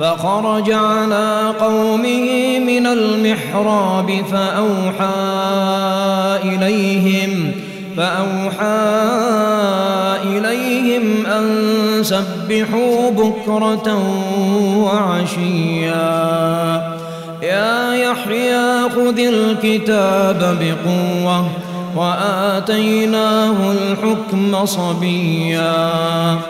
فخرج على قومه من المحراب فأوحى إليهم فأوحى إليهم أن سبحوا بكرة وعشيا. يا يحيى خذ الكتاب بقوة وآتيناه الحكم صبيا.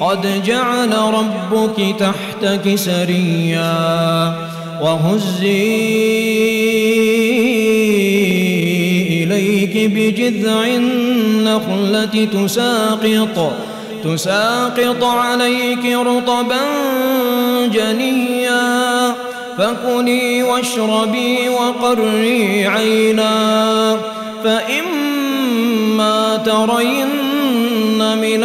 قد جعل ربك تحتك سريا وهزي إليك بجذع النخلة تساقط تساقط عليك رطبا جنيا. فكلي واشربي وقري عينا. فإما ترين من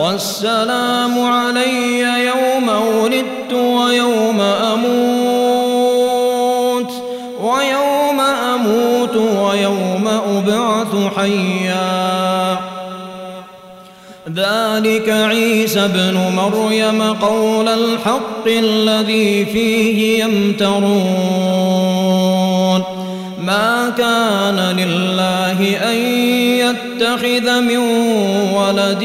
والسلام علي يوم ولدت ويوم أموت ويوم أموت ويوم أبعث حيا. ذلك عيسى ابن مريم قول الحق الذي فيه يمترون. ما كان لله أن يتخذ من ولد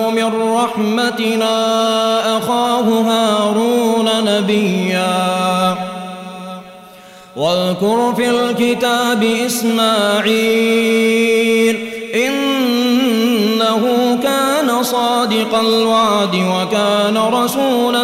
من رحمتنا أخاه هارون نبيا. واذكر في الكتاب إسماعيل إنه كان صادق الوعد وكان رسولا